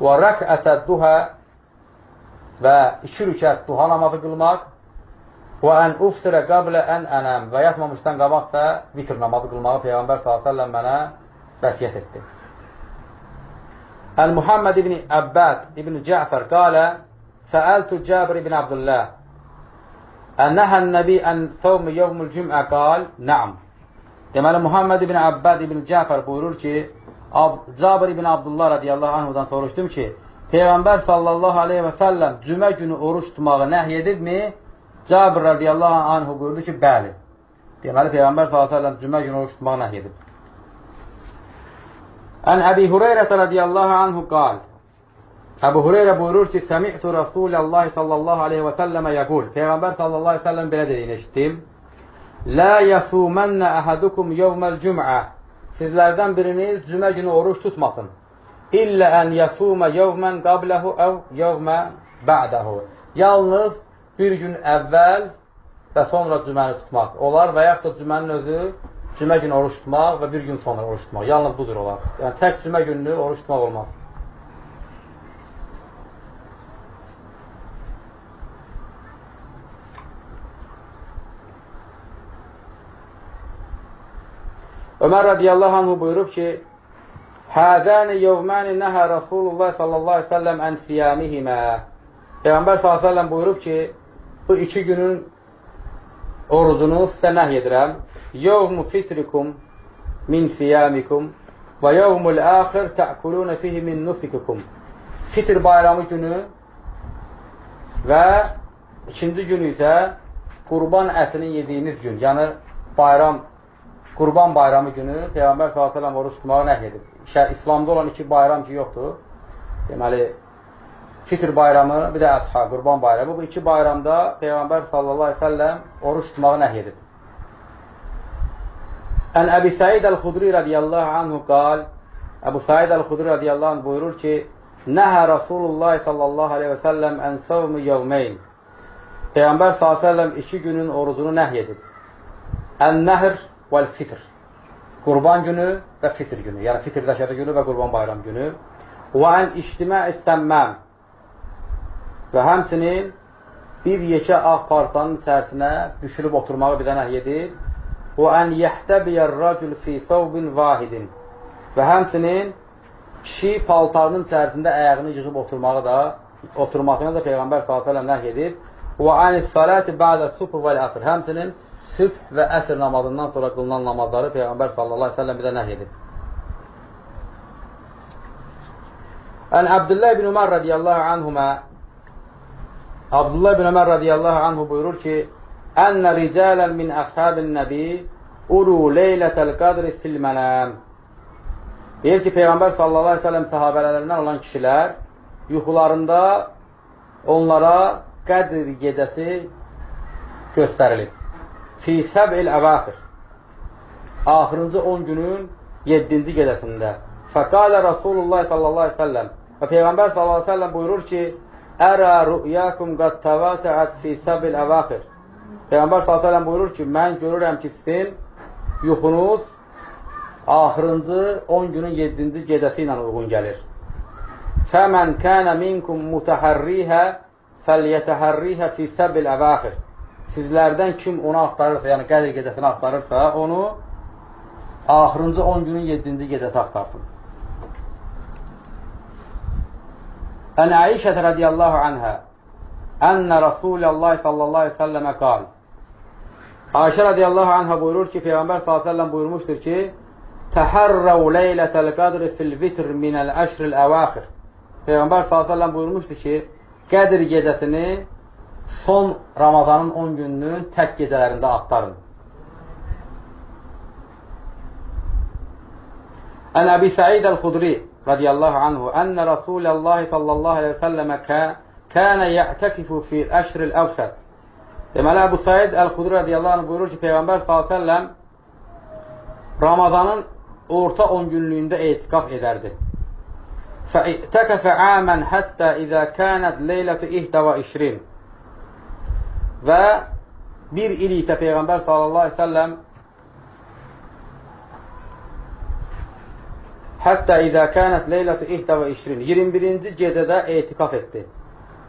və rəkətə duhə və iki rükət duha namazı qılmaq və ən uftirə qablə ən ənəm və yatmamışdan qabaqsa vitr namazı qılmağı Peyğəmbər s.ə.v mənə vəsiyyət etdi. Əl-Muhammed ibn Əbbəd ibn Cəfər qalə Səəltu Cəbir ibn Abdullah Ənəhən nəbi ən thawmi yevmul cümə qal Nəam Deməli, Muhammed ibn Əbbəd ibn Cəfər buyurur ki, Cabir ibn Abdullah radiyallahu anhudan soruşdum ki, Peyğəmbər sallallahu aleyhi və səlləm cümə günü oruç tutmağı nəhy edibmi? Cabir radiyallahu anhu buyurdu ki, bəli. Deməli, Peyğəmbər sallallahu aleyhi və səlləm cümə günü oruç tutmağı nəhy edib. Ən Əbi Hureyrət radiyallahu anhu qal. Əbu Hureyrə buyurur ki, Səmi'tu Rasulallah sallallahu aleyhi və səlləmə yəqul. Peyğəmbər sallallahu aleyhi və səlləm belə dediyini eşitdim. Lə yəsumənnə əhədukum yevməl cüm'ə sizlərdən biriniz cümə günü oruç tutmasın. İllə ən yəsumə yevmən qabləhu əv yevmə bə'dəhu. Yalnız bir gün əvvəl və sonra cüməni tutmaq olar və yaxud da cümənin özü cümə günü oruç tutmaq və bir gün sonra oruç tutmaq. Yalnız budur olar. Yəni, tək cümə gününü oruç tutmaq olmaz. Ömər radiyallahu anhu buyurub ki, Həzəni yevməni nəhə Rasulullah sallallahu aleyhi ve sellem ən siyamihimə. Peyğəmbər sallallahu aleyhi ve sellem buyurub ki, bu iki günün orucunu sizə nəhy edirəm. Yevmu fitrikum min siyamikum və yevmul əxir tə'kulunə fihi min nusikikum. Fitr bayramı günü və ikinci gün isə qurban ətini yediyiniz gün, yəni bayram Qurban bayramı günü Peyğəmbər s.ə.v oruç tutmağı nəhy edib. İslamda olan iki bayram ki, yoxdur. Deməli, Fitr bayramı, bir də Ətha, Qurban bayramı. Bu iki bayramda Peyğəmbər s.ə.v oruç tutmağı nəhy edib. Ən Əbi Səid əl-Xudri radiyallahu anhu qal, Əbu Səid əl-Xudri radiyallahu anhu buyurur ki, Nəhə Rasulullah sallallahu aleyhi və səlləm ən savmı yevmeyn. Peyğəmbər s.ə.v iki günün orucunu nəhy edib. Ən-nəhr vəl fitr. Qurban günü və fitr günü. Yəni fitr dəşəri günü və qurban bayram günü. Və ən iştimə səmməm. Və həmçinin bir yekə ağ parçanın içərisinə düşürüb oturmağı bir dənə edir. Və ən yəhtəbiyyər racül fi savbin vahidin. Və həmçinin kişi paltarının içərisində əyağını yığıb oturmağı da, oturmasını da Peyğəmbər s.ə.v nəh edir. Və ən saləti bədə subh və əsr. Həmçinin sübh və əsr namazından sonra qılınan namazları Peyğəmbər sallallahu aleyhi ve sellem bir də nəh edib. Ən Abdullah ibn Umar radiyallahu anhuma Abdullah ibn Ömər radiyallahu anhu buyurur ki, Ənə ricalən min əshabin nəbi uru leylətəl qadri fil mənəm. Deyir ki, Peyğəmbər sallallahu aleyhi ve sellem sahabələrindən olan kişilər yuxularında onlara qədr gecəsi göstərilir fi səb'il əvaxir. Axırıncı 10 günün 7-ci gecəsində. Fəqalə Rasulullah sallallahu aleyhi ve sellem. Və Peyğəmbər sallallahu aleyhi ve sellem buyurur ki ərə rü'yakum qad təvətəət fi səb'il əvaxir Peyğəmbər s.ə.v buyurur ki, mən görürəm ki, sizin yuxunuz axırıncı 10 günün 7-ci gecəsi ilə uyğun gəlir. Fəmən kənə minkum mutəhərrihə fəlyətəhərrihə fi səbil əvəxir. Sizlərdən kim onu axtarırsa, yəni qədir gecəsini axtarırsa, onu axırıncı 10 günün 7-ci gecəsi axtarsın. Ən Əişət radiyallahu anhə Ənə Rasulallah sallallahu aleyhi selleme qal Ayşə radiyallahu anhə buyurur ki, Peyğəmbər s.ə.v buyurmuşdur ki, Təhərrəv leylətəl qadri fil vitr minəl əşril əvaxir. Peyğəmbər s.ə.v buyurmuşdur ki, Qədir gecəsini son Ramazanın 10 gününün tək gecələrində axtarın. Ən Əbi Səid əl-Xudri radiyallahu anhu ənə Rasulallah sallallahu aleyhi ve selleme kənə yə'təkifu fil əşril əvsəd. Deməli, Əbu Said Əl-Xudri radiyallahu anh buyurur ki, Peyğəmbər s.ə.v Ramazanın orta 10 günlüyündə etiqaf edərdi. Əmən həttə izə kənət leylətü ihdə və işrin. Və bir il isə Peyğəmbər sallallahu aleyhi ve sellem Hətta izə kənət leylətü ihdə və işrin. 21-ci gecədə etiqaf etdi.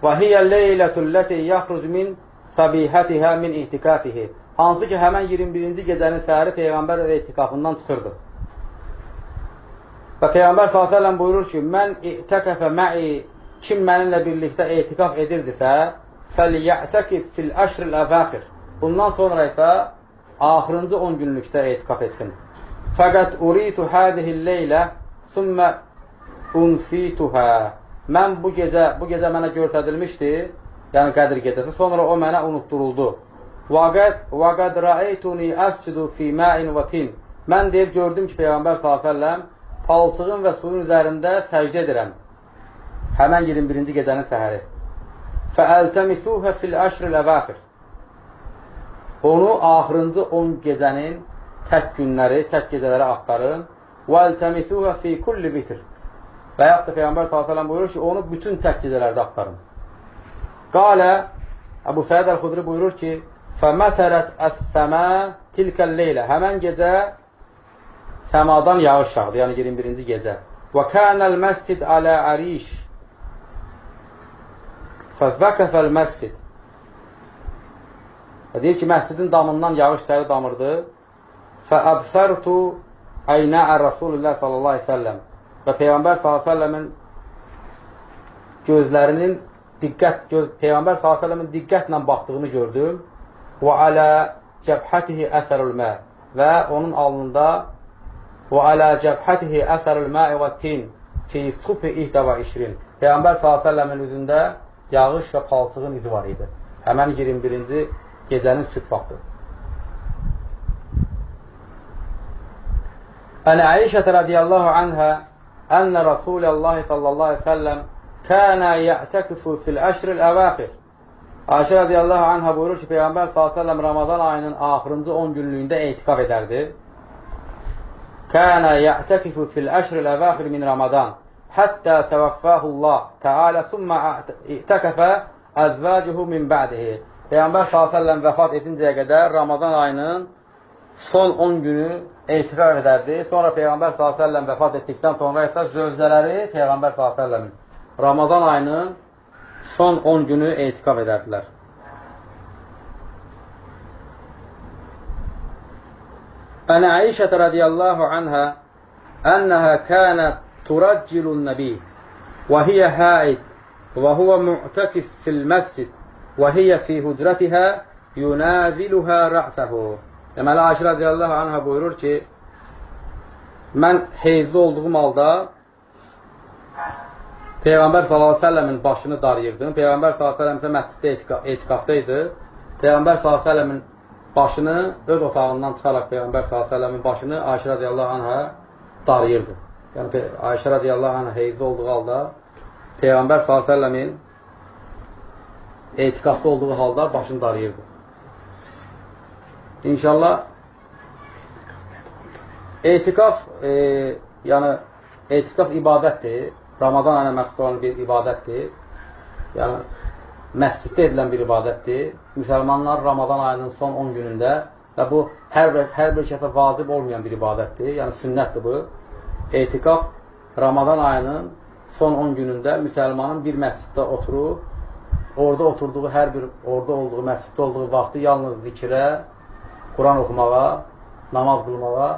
Və hiyə leylətülləti yaxruc min sabihətihə min ihtikafihi. Hansı ki, həmən 21-ci gecənin səhəri Peyğəmbər etiqafından çıxırdı. Və Peyğəmbər s.ə.v buyurur ki, mən itəkəfə mə'i kim mənimlə birlikdə etiqaf edirdisə, fəliyyətəkif fil əşril əvəxir. Bundan sonra isə axırıncı 10 günlükdə etiqaf etsin. Fəqət uritu hədihil leylə Sümmə unsituhə. Mən bu gecə, bu gecə mənə göstərilmişdi, yəni Qədr gecəsi. Sonra o mənə unutduruldu. Vaqad rəeytuni əscidu fi məin və tin. Mən deyir, gördüm ki, Peyğəmbər s.ə.v palçığın və suyun üzərində səcdə edirəm. Həmən 21-ci gecənin səhəri. Fəəltəmisuhə fil əşril əvəxir. Onu axırıncı 10 gecənin tək günləri, tək gecələri axtarın. Vəltəmisuhə fi kulli bitir. Və yaxud da Peyğəmbər s.ə.v buyurur ki, onu bütün tək gecələrdə axtarın. Qalə, Əbu Səyid Əl-Xudri buyurur ki, Fəmətərət əs-səmə tilkəl leylə. Həmən gecə səmadan yağış yağdı, yəni 21-ci gecə. Və kənəl məscid alə əriş. Fəvvəkəfəl məscid. Və deyir ki, məscidin damından yağış səri damırdı. Fəəbsərtu əynəə Rasulullah sallallahu aleyhi səlləm. Və Peyğəmbər sallallahu aleyhi səlləmin gözlərinin diqqət, göz, Peyğəmbər sellemin diqqətlə baxdığını gördüm və alə cəbhətihi əsərül mə və onun alnında və alə cəbhətihi əsərül mə və tin fi supi ihdə və işrin Peyğəmbər s.ə.v-in üzündə yağış və palçığın izi var idi. Həmən 21-ci gecənin süt vaxtı. Ən Əişət radiyallahu anhə ənə Rasuləllahi sallallahu aleyhi ve sellem kənə yətəkifu fil əşril əvəxir. Ayşə radiyallahu anhə buyurur ki, Peyğəmbər s.ə.v Ramazan ayının axırıncı 10 günlüyündə etiqaf edərdi. Kənə yətəkifu fil əşril əvəxir min Ramazan həttə təvəffəhullah təalə sümmə itəkəfə əzvəcuhu min bədihi. Peyğəmbər s.ə.v vəfat edincəyə qədər Ramazan ayının son 10 günü etiqaf edərdi. Sonra Peyğəmbər s.ə.v vəfat etdikdən sonra isə zövcələri Peyğəmbər s.ə.v-in Ramazan ayının son 10 günü etiqaf edərdilər. Ənə Əişət radiyallahu anhə ənəhə kənət turəccilun nəbi və hiyə həid və huvə mu'təkif fil məscid və hiyə fi hücrətihə yunaziluhə rə'səhu Deməli, Aşir radiyallahu anhə buyurur ki, mən heyzli olduğum halda Peyğəmbər s.ə.v-in başını darıyırdım. Peyğəmbər s.ə.v isə məsciddə etiqafda idi. Peyğəmbər s.ə.v-in başını öz otağından çıxaraq Peyğəmbər s.ə.v-in başını Ayşə radiyallahu anhə darıyırdı. Yəni, Ayşə radiyallahu anhə heyzli olduğu halda Peyğəmbər s.ə.v-in etiqafda olduğu halda başını darıyırdı. İnşallah etikaf e, yəni etikaf ibadətdir. Ramazan ayına məxsus olan bir ibadətdir. Yəni məsciddə edilən bir ibadətdir. Müsəlmanlar Ramazan ayının son 10 günündə və bu hər bir, hər bir şəfə vacib olmayan bir ibadətdir. Yəni sünnətdir bu. Etiqaf Ramazan ayının son 10 günündə müsəlmanın bir məsciddə oturub, orada oturduğu hər bir, orada olduğu, məsciddə olduğu vaxtı yalnız zikrə, Quran oxumağa, namaz qılmağa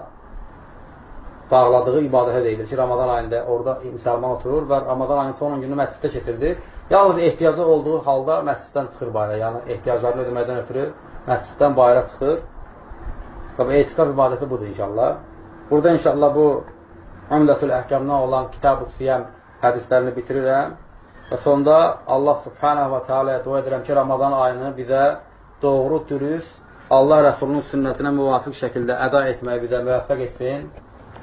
bağladığı ibadətə deyilir ki, Ramazan ayında orada müsəlman oturur və Ramazan ayının son 10 günü məsciddə keçirdir. Yalnız ehtiyacı olduğu halda məsciddən çıxır bayra. Yəni ehtiyaclarını ödəməkdən ötürü məsciddən bayra çıxır. Və bu etiqaf ibadəti budur inşallah. Burada inşallah bu Ümdəsul Əhkamdan olan Kitab-ı Siyəm hədislərini bitirirəm. Və sonda Allah Subhanahu və Teala'ya dua edirəm ki, Ramazan ayını bizə doğru, dürüst, Allah Rəsulunun sünnətinə müvafiq şəkildə əda etməyi bizə müvəffəq etsin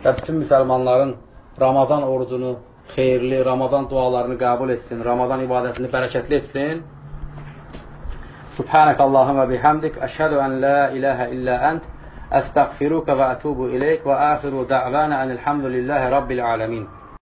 və bütün müsəlmanların Ramazan orucunu xeyirli, Ramazan dualarını qəbul etsin, Ramazan ibadətini bərəkətli etsin. Subhanək Allahümə bihamdik, əşhədu ən la iləhə illə ənt, əstəğfiruka və ətubu iləyik və əxiru də'vənə ənilhamdülillahi rabbil aləmin.